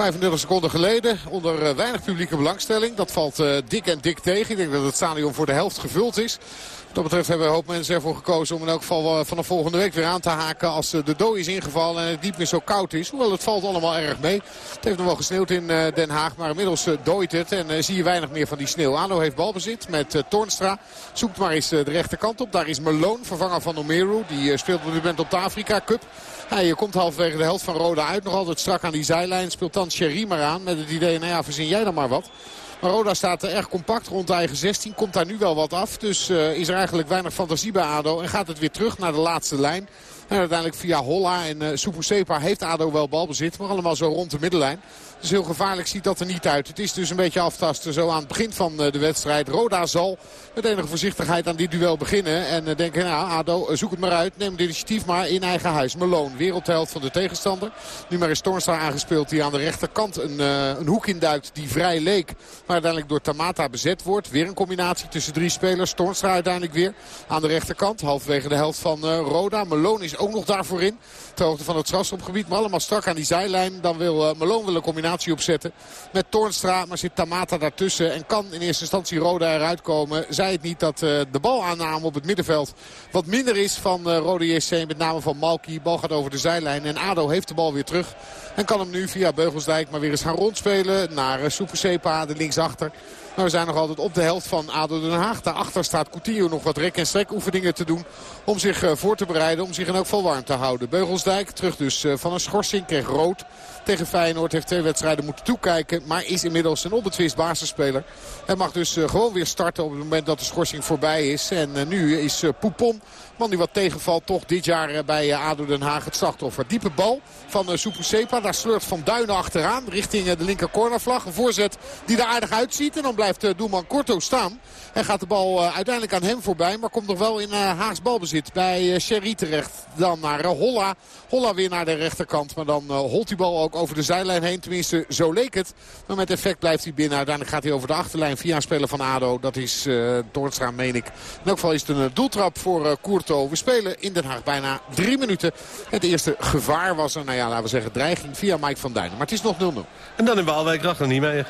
35 seconden geleden, onder eh, weinig publieke belangstelling. Dat valt eh, dik en dik tegen. Ik denk dat het stadion voor de helft gevuld is. Wat dat betreft hebben een hoop mensen ervoor gekozen om in elk geval eh, vanaf volgende week weer aan te haken als de dooi is ingevallen en het niet meer zo koud is. Hoewel het valt allemaal erg mee. Het heeft nog wel gesneeuwd in Den Haag, maar inmiddels dooit het en zie je weinig meer van die sneeuw. Ado heeft balbezit met Toornstra. Zoekt maar eens de rechterkant op. Daar is Malone, vervanger van Omeru. Die speelt op dit moment op de Afrika Cup. Hij eh, komt halverwege de helft van Roda uit. Nog altijd strak aan die zijlijn. Speelt dan Sherry maar aan. Met het idee, nou ja, verzin jij dan maar wat. Maar Roda staat erg compact rond de eigen 16. Komt daar nu wel wat af. Dus eh, is er eigenlijk weinig fantasie bij ADO. En gaat het weer terug naar de laatste lijn. En uiteindelijk via Holla en uh, Supusepa heeft ADO wel balbezit. Maar allemaal zo rond de middenlijn. Dus heel gevaarlijk ziet dat er niet uit. Het is dus een beetje aftasten zo aan het begin van eh, de wedstrijd. Roda zal met enige voorzichtigheid aan dit duel beginnen. En uh, denken, nou ADO, uh, zoek het maar uit. Neem het initiatief maar in eigen huis. Malone, wereldheld van de tegenstander. Nu maar is Tornstra aangespeeld die aan de rechterkant een, uh, een hoek induikt die vrij leek. Maar uiteindelijk door Tamata bezet wordt. Weer een combinatie tussen drie spelers. Tornstra uiteindelijk weer aan de rechterkant. Halverwege de helft van Roda. Malone is ook nog daarvoor in. Ter hoogte van het strafschopgebied. Maar allemaal strak aan die zijlijn. Dan wil uh, wel een met Toornstra. Maar zit Tamata daartussen. En kan in eerste instantie Roda eruit komen. Zij het niet dat uh, de balaanname op het middenveld wat minder is van uh, Roda JC. Met name van Malki. Bal gaat over de zijlijn. En ADO heeft de bal weer terug. En kan hem nu via Beugelsdijk maar weer eens gaan rondspelen. Naar uh, Soepersepa, de linksachter. Maar we zijn nog altijd op de helft van ADO Den Haag. Daarachter staat Coutinho nog wat rek- en strekoefeningen te doen. Om zich voor te bereiden. Om zich in elk geval warm te houden. Beugelsdijk terug dus van een schorsing. Kreeg rood tegen Feyenoord. Heeft twee wedstrijden moeten toekijken. Maar is inmiddels een onbetwist basisspeler. Hij mag dus uh, gewoon weer starten op het moment dat de schorsing voorbij is. En uh, nu is uh, Poupon, man die wat tegenvalt, toch dit jaar bij ADO Den Haag het slachtoffer. Diepe bal van uh, Sepa. Daar sleurt Van Duinen achteraan richting de linker cornervlag. Een voorzet die er aardig uitziet. En dan blijft doelman Korto staan. En gaat de bal uiteindelijk aan hem voorbij. Maar komt nog wel in Haags balbezit bij Sherry terecht. Dan naar Holla. Holla weer naar de rechterkant. Maar dan holt die bal ook over de zijlijn heen. Tenminste, zo leek het. Maar met effect blijft hij binnen. Uiteindelijk gaat hij over de achterlijn via een speler van ADO. Dat is uh, meen ik. In elk geval is het een doeltrap voor uh, Courto. We spelen in Den Haag bijna drie minuten. Het eerste gevaar was er, nou ja, laten we zeggen, dreiging via Mike van Duinen. Maar het is nog 0-0. En dan in Waalwijk, niet mee.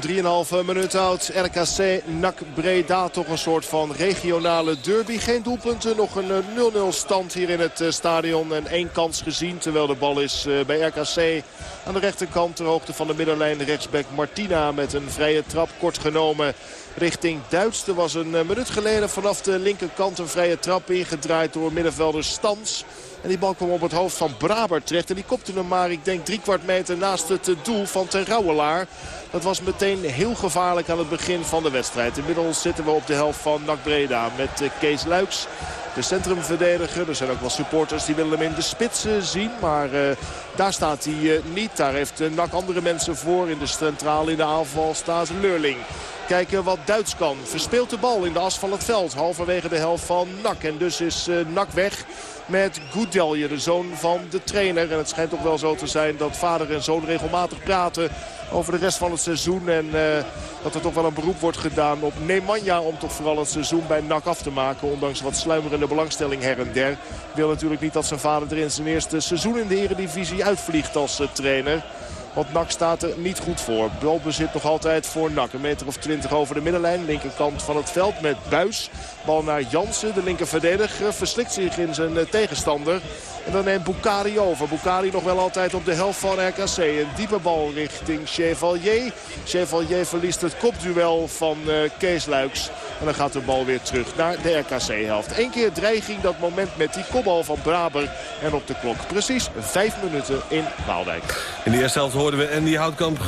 3,5 minuut oud. RKC, NAC Breda. Toch een soort van regionale derby. Geen doelpunten. Nog een 0-0 stand hier in het stadion. En één kans gezien. Terwijl de bal is bij RKC aan de rechterkant. Ter hoogte van de middenlijn. Rechtsback Martina met een vrije trap. Kort genomen richting Duits. Er was een minuut geleden vanaf de linkerkant een vrije trap ingedraaid door middenvelder Stans. En die bal kwam op het hoofd van Braber terecht. En die kopte hem maar, ik denk, drie kwart meter naast het doel van Rouwelaar. Dat was meteen heel gevaarlijk aan het begin van de wedstrijd. Inmiddels zitten we op de helft van NAC Breda met Kees Luiks. De centrumverdediger. Er zijn ook wel supporters die willen hem in de spits zien. Maar uh, daar staat hij niet. Daar heeft uh, andere mensen voor. In de centrale in de aanval staat Leurling. Kijken wat Duits kan. Verspeelt de bal in de as van het veld. Halverwege de helft van NAC. En dus is NAC weg met Goudelje, de zoon van de trainer. En het schijnt toch wel zo te zijn dat vader en zoon regelmatig praten over de rest van het seizoen. En uh, dat er toch wel een beroep wordt gedaan op Nemanja om toch vooral het seizoen bij NAC af te maken. Ondanks wat sluimerende belangstelling her en der. Wil natuurlijk niet dat zijn vader er in zijn eerste seizoen in de eredivisie uitvliegt als uh, trainer. Want NAC staat er niet goed voor. Balbezit nog altijd voor NAC. Een meter of twintig over de middenlijn. Linkerkant van het veld met Buis. Bal naar Jansen, de linker verdediger. Verslikt zich in zijn tegenstander. En dan neemt Bukari over. Bukari nog wel altijd op de helft van RKC. Een diepe bal richting Chevalier. Chevalier verliest het kopduel van uh, Kees Luiks. En dan gaat de bal weer terug naar de RKC-helft. Eén keer dreiging, dat moment met die kopbal van Braber. En op de klok precies vijf minuten in Waalwijk. In de eerste helft hoorden we Andy Houtkamp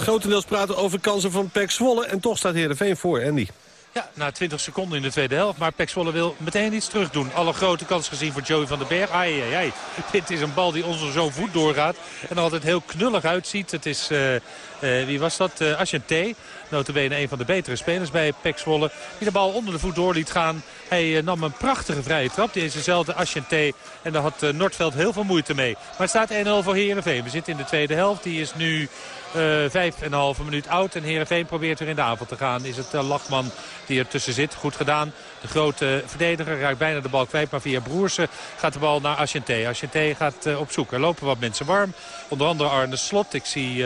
grotendeels praten over kansen van Pek Zwolle. En toch staat Heerenveen voor, Andy. Ja, na 20 seconden in de tweede helft. Maar Pek Zwolle wil meteen iets terug doen. Alle grote kans gezien voor Joey van den Berg. Ai, ai, ai. Dit is een bal die onze zo'n voet doorgaat. En altijd heel knullig uitziet. Het is, uh, uh, wie was dat? Uh, Ashanté. Notabene een van de betere spelers bij Pek Zwolle. Die de bal onder de voet door liet gaan. Hij nam een prachtige vrije trap. Dezelfde Ashanté. En daar had Noordveld heel veel moeite mee. Maar het staat 1-0 voor Heerenveen. We zitten in de tweede helft. Die is nu... Uh, vijf en een halve minuut oud. En Heerenveen probeert weer in de avond te gaan. Is het uh, Lachman die ertussen zit. Goed gedaan. De grote verdediger raakt bijna de bal kwijt. Maar via Broersen gaat de bal naar Ashanté. Ashanté gaat op zoek. Er lopen wat mensen warm. Onder andere Arne Slot. Ik zie,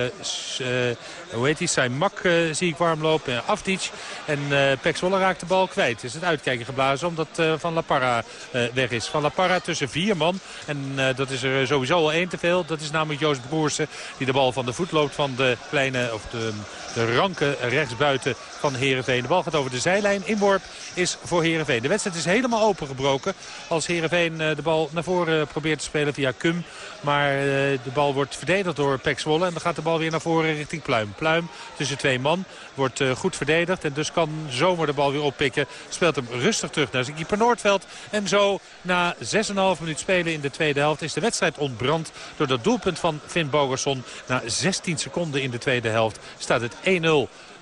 hoe heet hij, zijn mak zie ik warm lopen. Afdic. En uh, Pek raakt de bal kwijt. Is het uitkijken geblazen omdat Van La Parra weg is. Van La Parra tussen vier man. En dat is er sowieso al één te veel. Dat is namelijk Joost Broersen. Die de bal van de voet loopt van de kleine, of de, de ranke rechtsbuiten van Heerenveen. De bal gaat over de zijlijn. Inworp is voor Heerenveen. De wedstrijd is helemaal opengebroken. Als Heerenveen de bal naar voren probeert te spelen via Kum. Maar de bal wordt verdedigd door Pek Zwolle. En dan gaat de bal weer naar voren richting Pluim. Tussen twee man. Wordt goed verdedigd. En dus kan zomaar de bal weer oppikken. Speelt hem rustig terug naar zijn keeper Noordveld. En zo na 6,5 minuut spelen in de tweede helft is de wedstrijd ontbrand. Door dat doelpunt van Finn Bogerson. Na 16 seconden in de tweede helft staat het 1-0.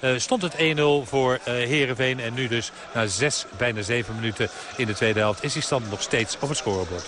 Uh, stond het 1-0 voor uh, Heerenveen. En nu dus na 6, bijna 7 minuten in de tweede helft... is die stand nog steeds op het scorebord.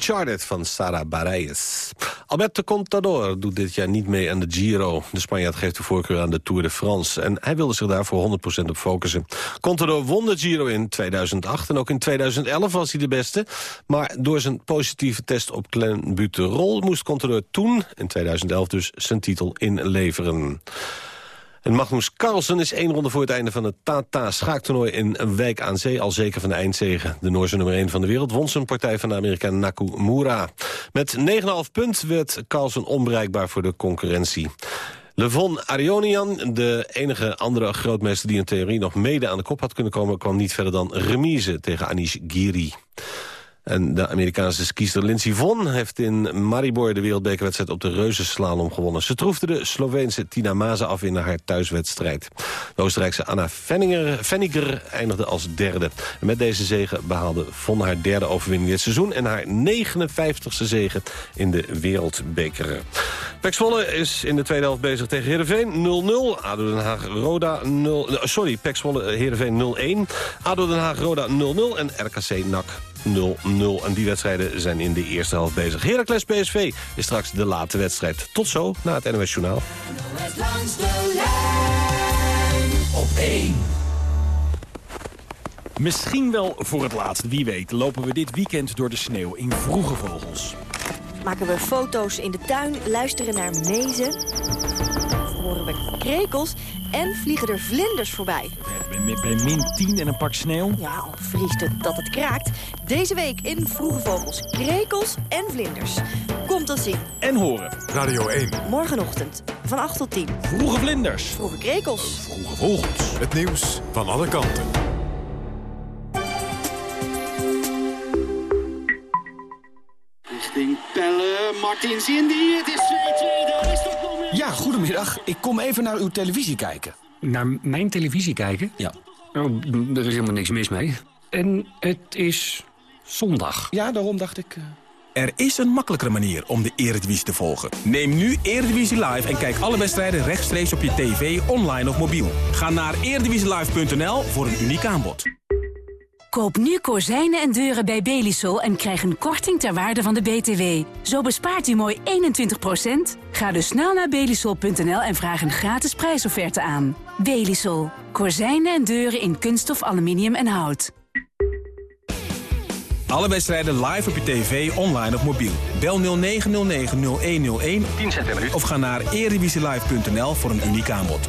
Uncharted van Sara Bareilles. Alberto Contador doet dit jaar niet mee aan de Giro. De Spanjaard geeft de voorkeur aan de Tour de France. En hij wilde zich daar voor 100% op focussen. Contador won de Giro in 2008 en ook in 2011 was hij de beste. Maar door zijn positieve test op clenbuterol moest Contador toen, in 2011 dus, zijn titel inleveren. En Magnus Carlsen is één ronde voor het einde van het Tata schaaktoernooi in Wijk aan Zee al zeker van de eindzege. De Noorse nummer 1 van de wereld won zijn partij van de Amerikaan Nakamura. Met 9,5 punt werd Carlsen onbereikbaar voor de concurrentie. Levon Arionian, de enige andere grootmeester die in theorie nog mede aan de kop had kunnen komen, kwam niet verder dan remise tegen Anish Giri. En de Amerikaanse skiester Lindsey Vonn heeft in Maribor de wereldbekerwedstrijd op de reuzenslalom gewonnen. Ze troefde de Sloveense Tina Maze af in haar thuiswedstrijd. De Oostenrijkse Anna Venniger eindigde als derde. En met deze zege behaalde Vonn haar derde overwinning dit seizoen... en haar 59ste zege in de wereldbeker. Pek is in de tweede helft bezig tegen Heerenveen 0-0. ADO Den Haag Roda 0... Sorry, Pek Zwolle Heerenveen 0-1. ADO Den Haag Roda 0-0 en RKC NAC 0-0. En die wedstrijden zijn in de eerste helft bezig. Heracles PSV is straks de late wedstrijd. Tot zo na het NOS Journaal. Langs de lijn op 1. Misschien wel voor het laatst, wie weet, lopen we dit weekend door de sneeuw in vroege vogels. Maken we foto's in de tuin, luisteren naar mezen, horen we krekels en vliegen er vlinders voorbij. Bij, bij min 10 en een pak sneeuw. Ja, al vriest het dat het kraakt. Deze week in Vroege Vogels, krekels en vlinders. Komt dat zien. En horen. Radio 1. Morgenochtend van 8 tot 10. Vroege vlinders. Vroege krekels. Vroege vogels. Het nieuws van alle kanten. Richting Pelle, Martins Indy, het is Ja, goedemiddag. Ik kom even naar uw televisie kijken. Naar mijn televisie kijken? Ja. Oh, er is helemaal niks mis mee. En het is zondag. Ja, daarom dacht ik... eh, Er is een makkelijkere manier om de Eredivisie te volgen. Neem nu Eredivisie Live en kijk alle wedstrijden rechtstreeks op je tv, online of mobiel. Ga naar eredivisielive.nl voor een uniek aanbod. Koop nu kozijnen en deuren bij Belisol en krijg een korting ter waarde van de BTW. Zo bespaart u mooi 21%. Ga dus snel naar belisol.nl en vraag een gratis prijsofferte aan. Belisol. Kozijnen en deuren in kunststof, aluminium en hout. Alle wedstrijden live op je tv, online of mobiel. Bel 0909-0101 10 cent per minuut. of ga naar eredivisielive.nl voor een uniek aanbod.